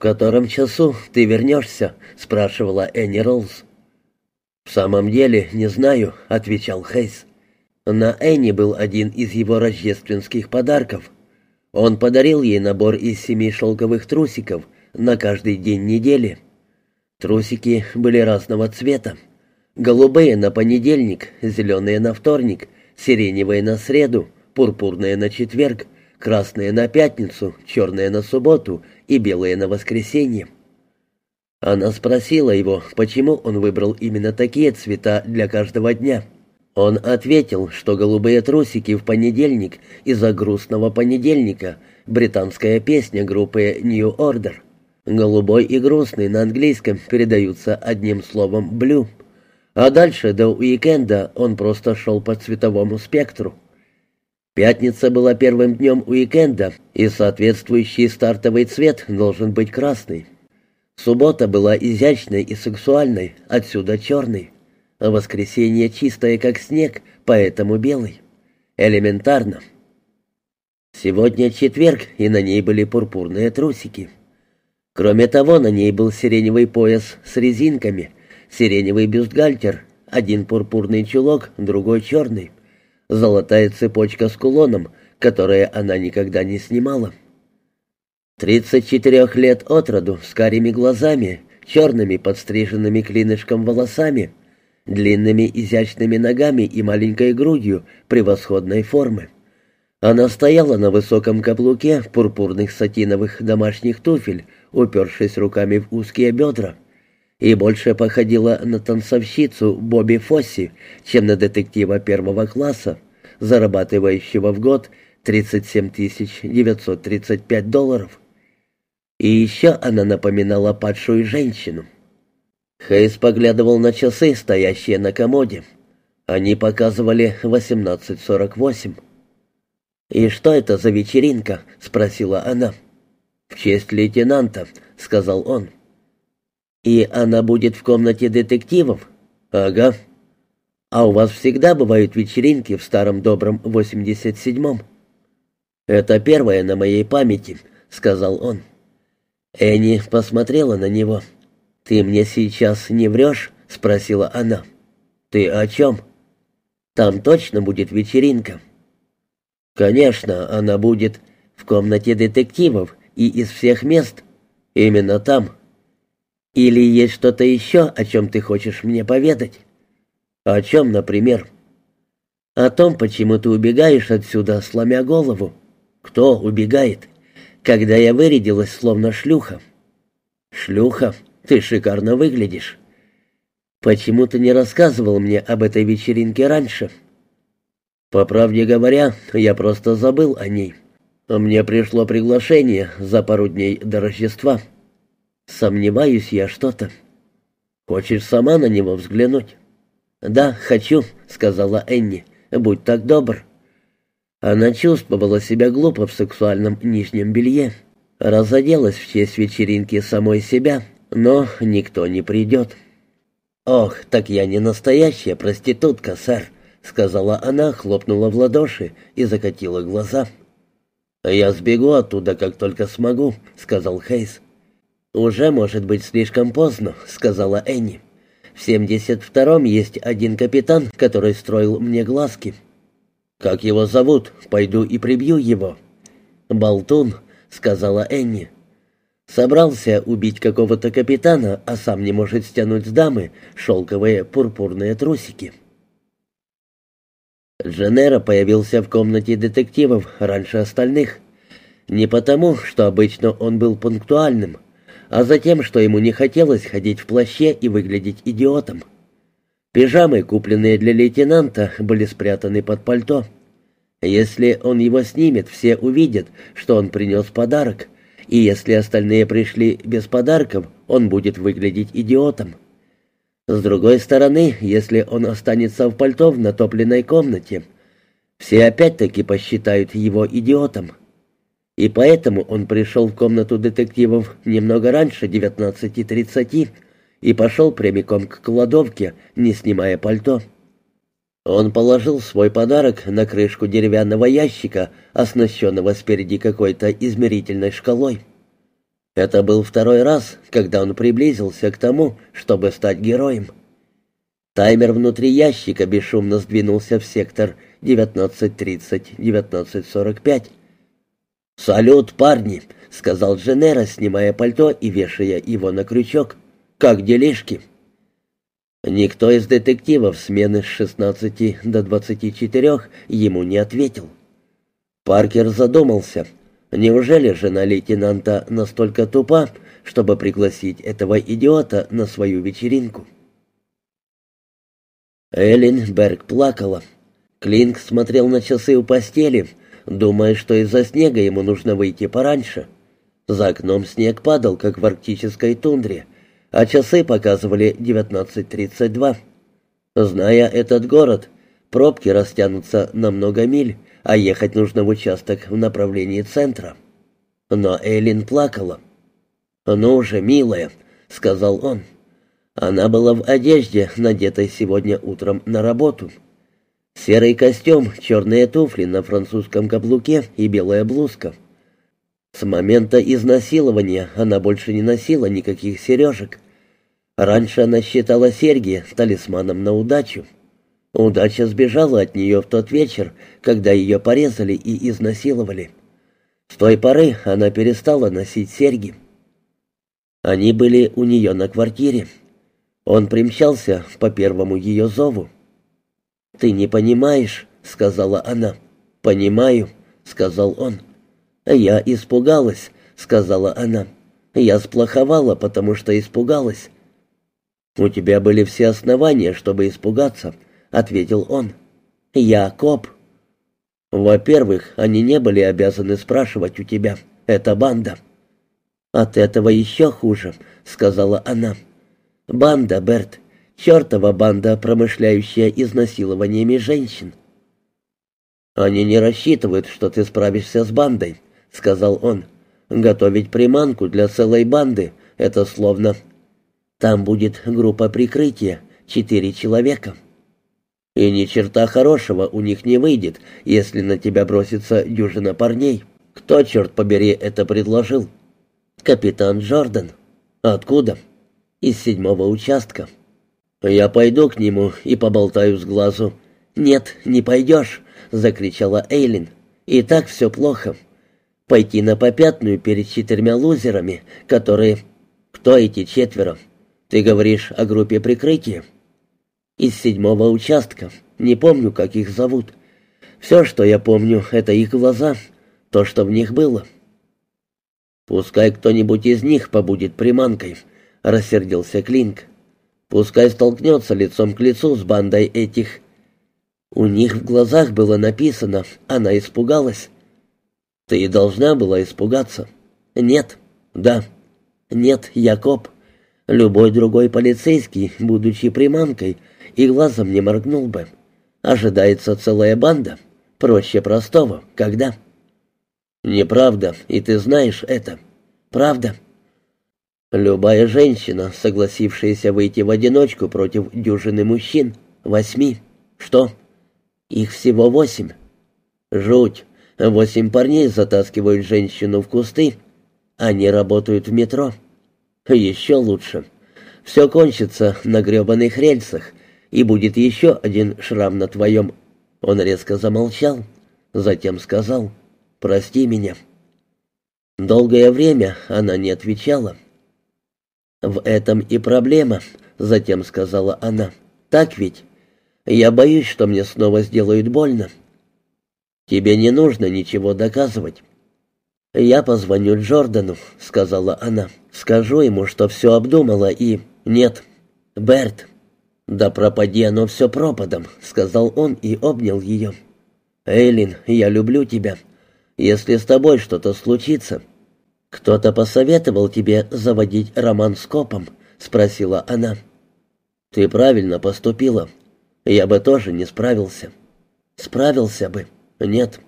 «В котором часу ты вернешься?» — спрашивала Энни Роллс. «В самом деле, не знаю», — отвечал Хейс. На Энни был один из его рождественских подарков. Он подарил ей набор из семи шелковых трусиков на каждый день недели. Трусики были разного цвета. Голубые на понедельник, зеленые на вторник, сиреневые на среду, пурпурные на четверг, красные на пятницу, черные на субботу и белые на воскресенье. Она спросила его, почему он выбрал именно такие цвета для каждого дня. Он ответил, что голубые трусики в понедельник из-за грустного понедельника, британская песня группы New Order. Голубой и грустный на английском передаются одним словом «блю». А дальше до уикенда он просто шел по цветовому спектру. Пятница была первым днем уикенда, и соответствующий стартовый цвет должен быть красный. Суббота была изящной и сексуальной, отсюда черный. А воскресенье чистое, как снег, поэтому белый. Элементарно. Сегодня четверг, и на ней были пурпурные трусики. Кроме того, на ней был сиреневый пояс с резинками, сиреневый бюстгальтер, один пурпурный чулок, другой черный золотая цепочка с кулоном, которое она никогда не снимала. Тридцать четырех лет от роду, с карими глазами, черными подстриженными клинышком волосами, длинными изящными ногами и маленькой грудью превосходной формы. Она стояла на высоком каблуке пурпурных сатиновых домашних туфель, упершись руками в узкие бедра, и больше походила на танцовщицу Бобби Фосси, чем на детектива первого класса, зарабатывающего в год 37 935 долларов. И еще она напоминала падшую женщину. Хейс поглядывал на часы, стоящие на комоде. Они показывали 18.48. «И что это за вечеринка?» — спросила она. «В честь лейтенанта», — сказал он. «И она будет в комнате детективов?» «Ага». «А у вас всегда бывают вечеринки в старом добром 87-м?» «Это первое на моей памяти», — сказал он. Энни посмотрела на него. «Ты мне сейчас не врешь?» — спросила она. «Ты о чем?» «Там точно будет вечеринка». «Конечно, она будет в комнате детективов и из всех мест. Именно там». Или есть что-то еще, о чем ты хочешь мне поведать? О чем, например? О том, почему ты убегаешь отсюда, сломя голову. Кто убегает? Когда я вырядилась, словно шлюха. Шлюха, ты шикарно выглядишь. Почему ты не рассказывал мне об этой вечеринке раньше? По правде говоря, я просто забыл о ней. Мне пришло приглашение за пару дней до Рождества. «Сомневаюсь я что-то. Хочешь сама на него взглянуть?» «Да, хочу», — сказала Энни. «Будь так добр». Она чувствовала себя глупо в сексуальном нижнем белье. Разоделась в честь вечеринки самой себя, но никто не придет. «Ох, так я не настоящая проститутка, сэр», — сказала она, хлопнула в ладоши и закатила глаза. «Я сбегу оттуда, как только смогу», — сказал Хейс. «Уже может быть слишком поздно», — сказала Энни. «В 72-м есть один капитан, который строил мне глазки». «Как его зовут? Пойду и прибью его». «Болтун», — сказала Энни. Собрался убить какого-то капитана, а сам не может стянуть с дамы шелковые пурпурные трусики. Дженера появился в комнате детективов раньше остальных. Не потому, что обычно он был пунктуальным, а затем, что ему не хотелось ходить в плаще и выглядеть идиотом. Пижамы, купленные для лейтенанта, были спрятаны под пальто. Если он его снимет, все увидят, что он принес подарок, и если остальные пришли без подарков, он будет выглядеть идиотом. С другой стороны, если он останется в пальто в натопленной комнате, все опять-таки посчитают его идиотом. И поэтому он пришел в комнату детективов немного раньше 19.30 и пошел прямиком к кладовке, не снимая пальто. Он положил свой подарок на крышку деревянного ящика, оснащенного спереди какой-то измерительной шкалой. Это был второй раз, когда он приблизился к тому, чтобы стать героем. Таймер внутри ящика бесшумно сдвинулся в сектор 19.30-19.45. «Салют, парни!» — сказал Дженера, снимая пальто и вешая его на крючок. «Как делишки?» Никто из детективов смены с 16 до 24 ему не ответил. Паркер задумался. Неужели жена лейтенанта настолько тупа, чтобы пригласить этого идиота на свою вечеринку? Эллен Берг плакала. Клинк смотрел на часы у постели, думая, что из-за снега ему нужно выйти пораньше. За окном снег падал, как в арктической тундре, а часы показывали 19.32. Зная этот город, пробки растянутся на много миль, а ехать нужно в участок в направлении центра. Но Эллин плакала. «Ну же, милая», — сказал он. Она была в одежде, надетой сегодня утром на работу. Серый костюм, черные туфли на французском каблуке и белая блузка. С момента изнасилования она больше не носила никаких сережек. Раньше она считала серьги талисманом на удачу. Удача сбежала от нее в тот вечер, когда ее порезали и изнасиловали. С той поры она перестала носить серьги. Они были у нее на квартире. Он примчался по первому ее зову. «Ты не понимаешь», — сказала она. «Понимаю», — сказал он. «Я испугалась», — сказала она. «Я сплоховала, потому что испугалась». «У тебя были все основания, чтобы испугаться», — ответил он. «Я коп». «Во-первых, они не были обязаны спрашивать у тебя. Это банда». «От этого еще хуже», — сказала она. «Банда, Берт. Чертова банда, промышляющая изнасилованиями женщин». «Они не рассчитывают, что ты справишься с бандой», — сказал он. «Готовить приманку для целой банды — это словно...» «Там будет группа прикрытия, четыре человека». И ни черта хорошего у них не выйдет, если на тебя бросится дюжина парней. Кто, черт побери, это предложил? Капитан Джордан. Откуда? Из седьмого участка. Я пойду к нему и поболтаю с глазу. Нет, не пойдешь, закричала Эйлин. И так все плохо. Пойти на попятную перед четырьмя лузерами, которые... Кто эти четверо? Ты говоришь о группе прикрытия? из седьмого участка. Не помню, как их зовут. Все, что я помню, это их глаза, то, что в них было. «Пускай кто-нибудь из них побудет приманкой», — рассердился Клинк. «Пускай столкнется лицом к лицу с бандой этих...» У них в глазах было написано, она испугалась. «Ты должна была испугаться». «Нет». «Да». «Нет, Якоб». Любой другой полицейский, будучи приманкой, и глазом не моргнул бы. Ожидается целая банда. Проще простого. Когда? Неправда, и ты знаешь это. Правда. Любая женщина, согласившаяся выйти в одиночку против дюжины мужчин, восьми. Что? Их всего восемь. Жуть. Восемь парней затаскивают женщину в кусты. Они работают в метро. Еще лучше. Все кончится на гребаных рельсах, и будет еще один шрам на твоем...» Он резко замолчал, затем сказал «Прости меня». Долгое время она не отвечала. «В этом и проблема», — затем сказала она. «Так ведь? Я боюсь, что мне снова сделают больно». «Тебе не нужно ничего доказывать». «Я позвоню Джордану», — сказала она. «Скажу ему, что все обдумала и...» «Нет, Берт». «Да пропади оно все пропадом», — сказал он и обнял ее. «Эйлин, я люблю тебя. Если с тобой что-то случится...» «Кто-то посоветовал тебе заводить роман с копом?» — спросила она. «Ты правильно поступила. Я бы тоже не справился». «Справился бы?» «Нет».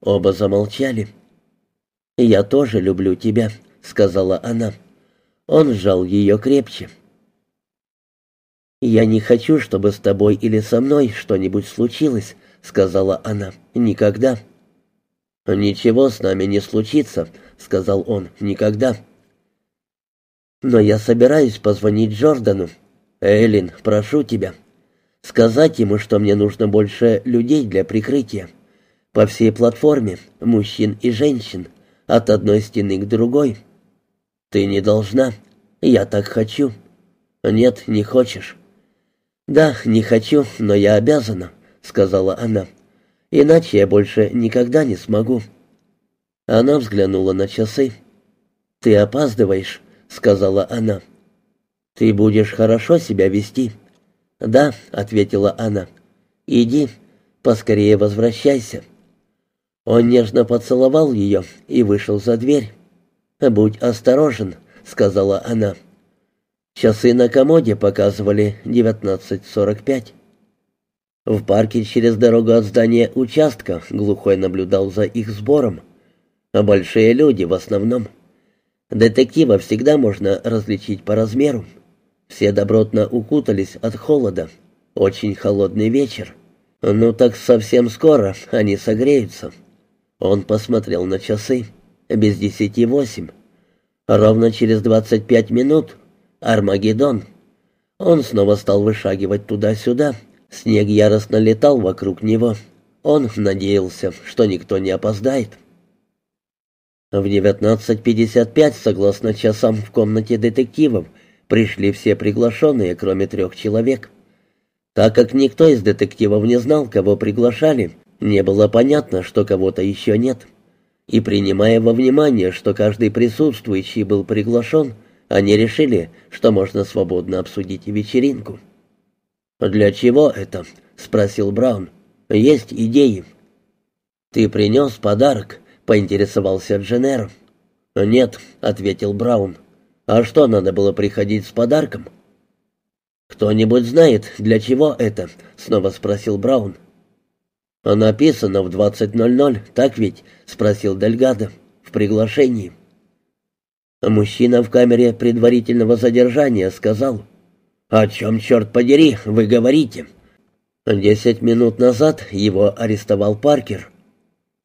Оба замолчали. «Я тоже люблю тебя», — сказала она. Он сжал ее крепче. «Я не хочу, чтобы с тобой или со мной что-нибудь случилось», — сказала она. «Никогда». «Ничего с нами не случится», — сказал он. «Никогда». Но я собираюсь позвонить Джордану. Эллин, прошу тебя. Сказать ему, что мне нужно больше людей для прикрытия. По всей платформе, мужчин и женщин, от одной стены к другой. Ты не должна. Я так хочу. Нет, не хочешь. Да, не хочу, но я обязана, сказала она. Иначе я больше никогда не смогу. Она взглянула на часы. «Ты опаздываешь», — сказала она. «Ты будешь хорошо себя вести». «Да», — ответила она. «Иди, поскорее возвращайся». Он нежно поцеловал ее и вышел за дверь. «Будь осторожен», — сказала она. Часы на комоде показывали 19.45. В парке через дорогу от здания участка глухой наблюдал за их сбором. А большие люди в основном. Детектива всегда можно различить по размеру. Все добротно укутались от холода. Очень холодный вечер. Ну так совсем скоро они согреются. Он посмотрел на часы. Без десяти восемь. Ровно через двадцать пять минут Армагеддон. Он снова стал вышагивать туда-сюда. Снег яростно летал вокруг него. Он надеялся, что никто не опоздает. В 19.55, согласно часам в комнате детективов, пришли все приглашенные, кроме трех человек. Так как никто из детективов не знал, кого приглашали, не было понятно, что кого-то еще нет. И принимая во внимание, что каждый присутствующий был приглашен, они решили, что можно свободно обсудить вечеринку. «Для чего это?» — спросил Браун. «Есть идеи». «Ты принес подарок?» — поинтересовался Дженнер. «Нет», — ответил Браун. «А что, надо было приходить с подарком?» «Кто-нибудь знает, для чего это?» — снова спросил Браун. «Написано в 20.00, так ведь?» — спросил Дельгадо. «В приглашении». Мужчина в камере предварительного задержания сказал. «О чем, черт подери, вы говорите?» Десять минут назад его арестовал Паркер.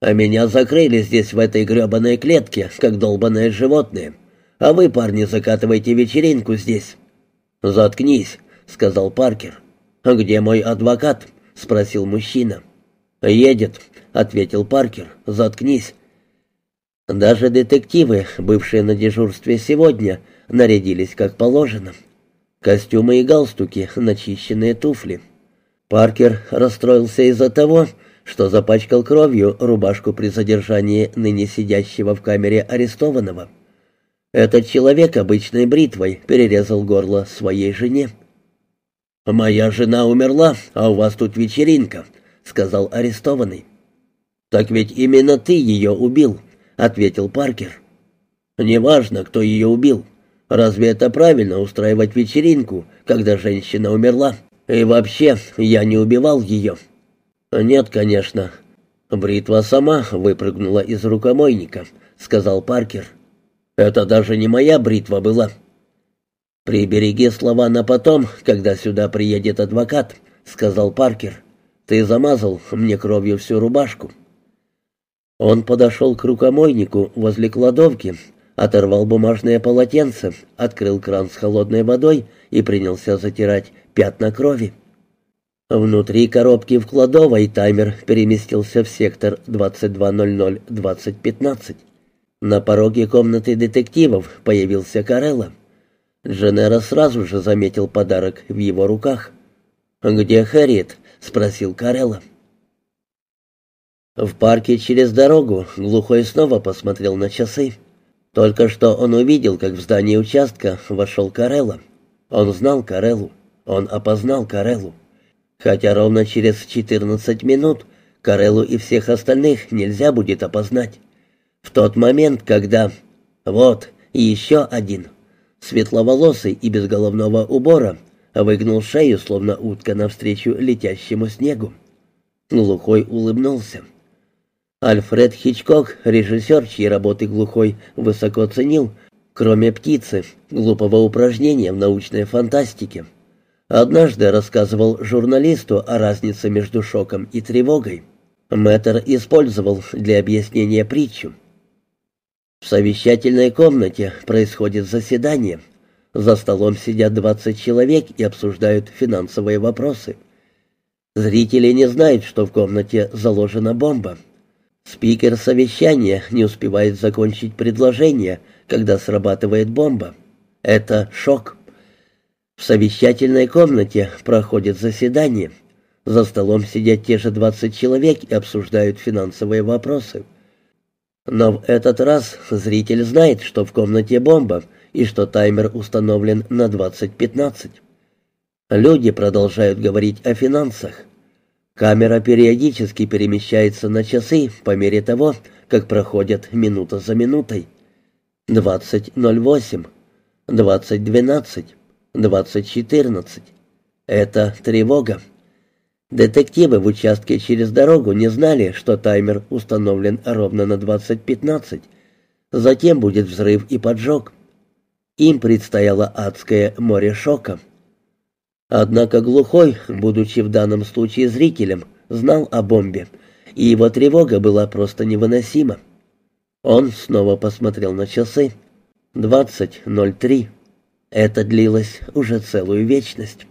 А меня закрыли здесь, в этой гребаной клетке, как долбаное животное. А вы, парни, закатываете вечеринку здесь». «Заткнись», — сказал Паркер. «А где мой адвокат?» — спросил мужчина. «Едет», — ответил Паркер. «Заткнись». Даже детективы, бывшие на дежурстве сегодня, нарядились как положено. Костюмы и галстуки, начищенные туфли. Паркер расстроился из-за того, что запачкал кровью рубашку при задержании ныне сидящего в камере арестованного. Этот человек обычной бритвой перерезал горло своей жене. «Моя жена умерла, а у вас тут вечеринка», — сказал арестованный. «Так ведь именно ты ее убил», — ответил Паркер. «Неважно, кто ее убил. Разве это правильно устраивать вечеринку, когда женщина умерла? И вообще, я не убивал ее». «Нет, конечно. Бритва сама выпрыгнула из рукомойника», — сказал Паркер. «Это даже не моя бритва была». «Прибереги слова на потом, когда сюда приедет адвокат», — сказал Паркер. «Ты замазал мне кровью всю рубашку». Он подошел к рукомойнику возле кладовки, оторвал бумажное полотенце, открыл кран с холодной водой и принялся затирать пятна крови. Внутри коробки в кладовой таймер переместился в сектор 2200-2015. На пороге комнаты детективов появился Карелла. Дженера сразу же заметил подарок в его руках. «Где Хэрриет?» — спросил Карелла. В парке через дорогу Глухой снова посмотрел на часы. Только что он увидел, как в здание участка вошел Карелла. Он знал Кареллу. Он опознал Кареллу. Хотя ровно через 14 минут Карелу и всех остальных нельзя будет опознать. В тот момент, когда... Вот, еще один. Светловолосый и без головного убора выгнул шею, словно утка навстречу летящему снегу. Глухой улыбнулся. Альфред Хичкок, режиссер, чьи работы Глухой высоко ценил, кроме «Птицы», глупого упражнения в научной фантастике — Однажды рассказывал журналисту о разнице между шоком и тревогой. Мэтр использовал для объяснения притчу. В совещательной комнате происходит заседание. За столом сидят 20 человек и обсуждают финансовые вопросы. Зрители не знают, что в комнате заложена бомба. Спикер совещания не успевает закончить предложение, когда срабатывает бомба. Это шок. В совещательной комнате проходит заседание. За столом сидят те же 20 человек и обсуждают финансовые вопросы. Но в этот раз зритель знает, что в комнате бомба и что таймер установлен на 20.15. Люди продолжают говорить о финансах. Камера периодически перемещается на часы по мере того, как проходят минута за минутой. 20.08, 20.12, 20.14. Это тревога. Детективы в участке через дорогу не знали, что таймер установлен ровно на 20.15. Затем будет взрыв и поджог. Им предстояло адское море шока. Однако глухой, будучи в данном случае зрителем, знал о бомбе, и его тревога была просто невыносима. Он снова посмотрел на часы. 20.03. Это длилось уже целую вечность.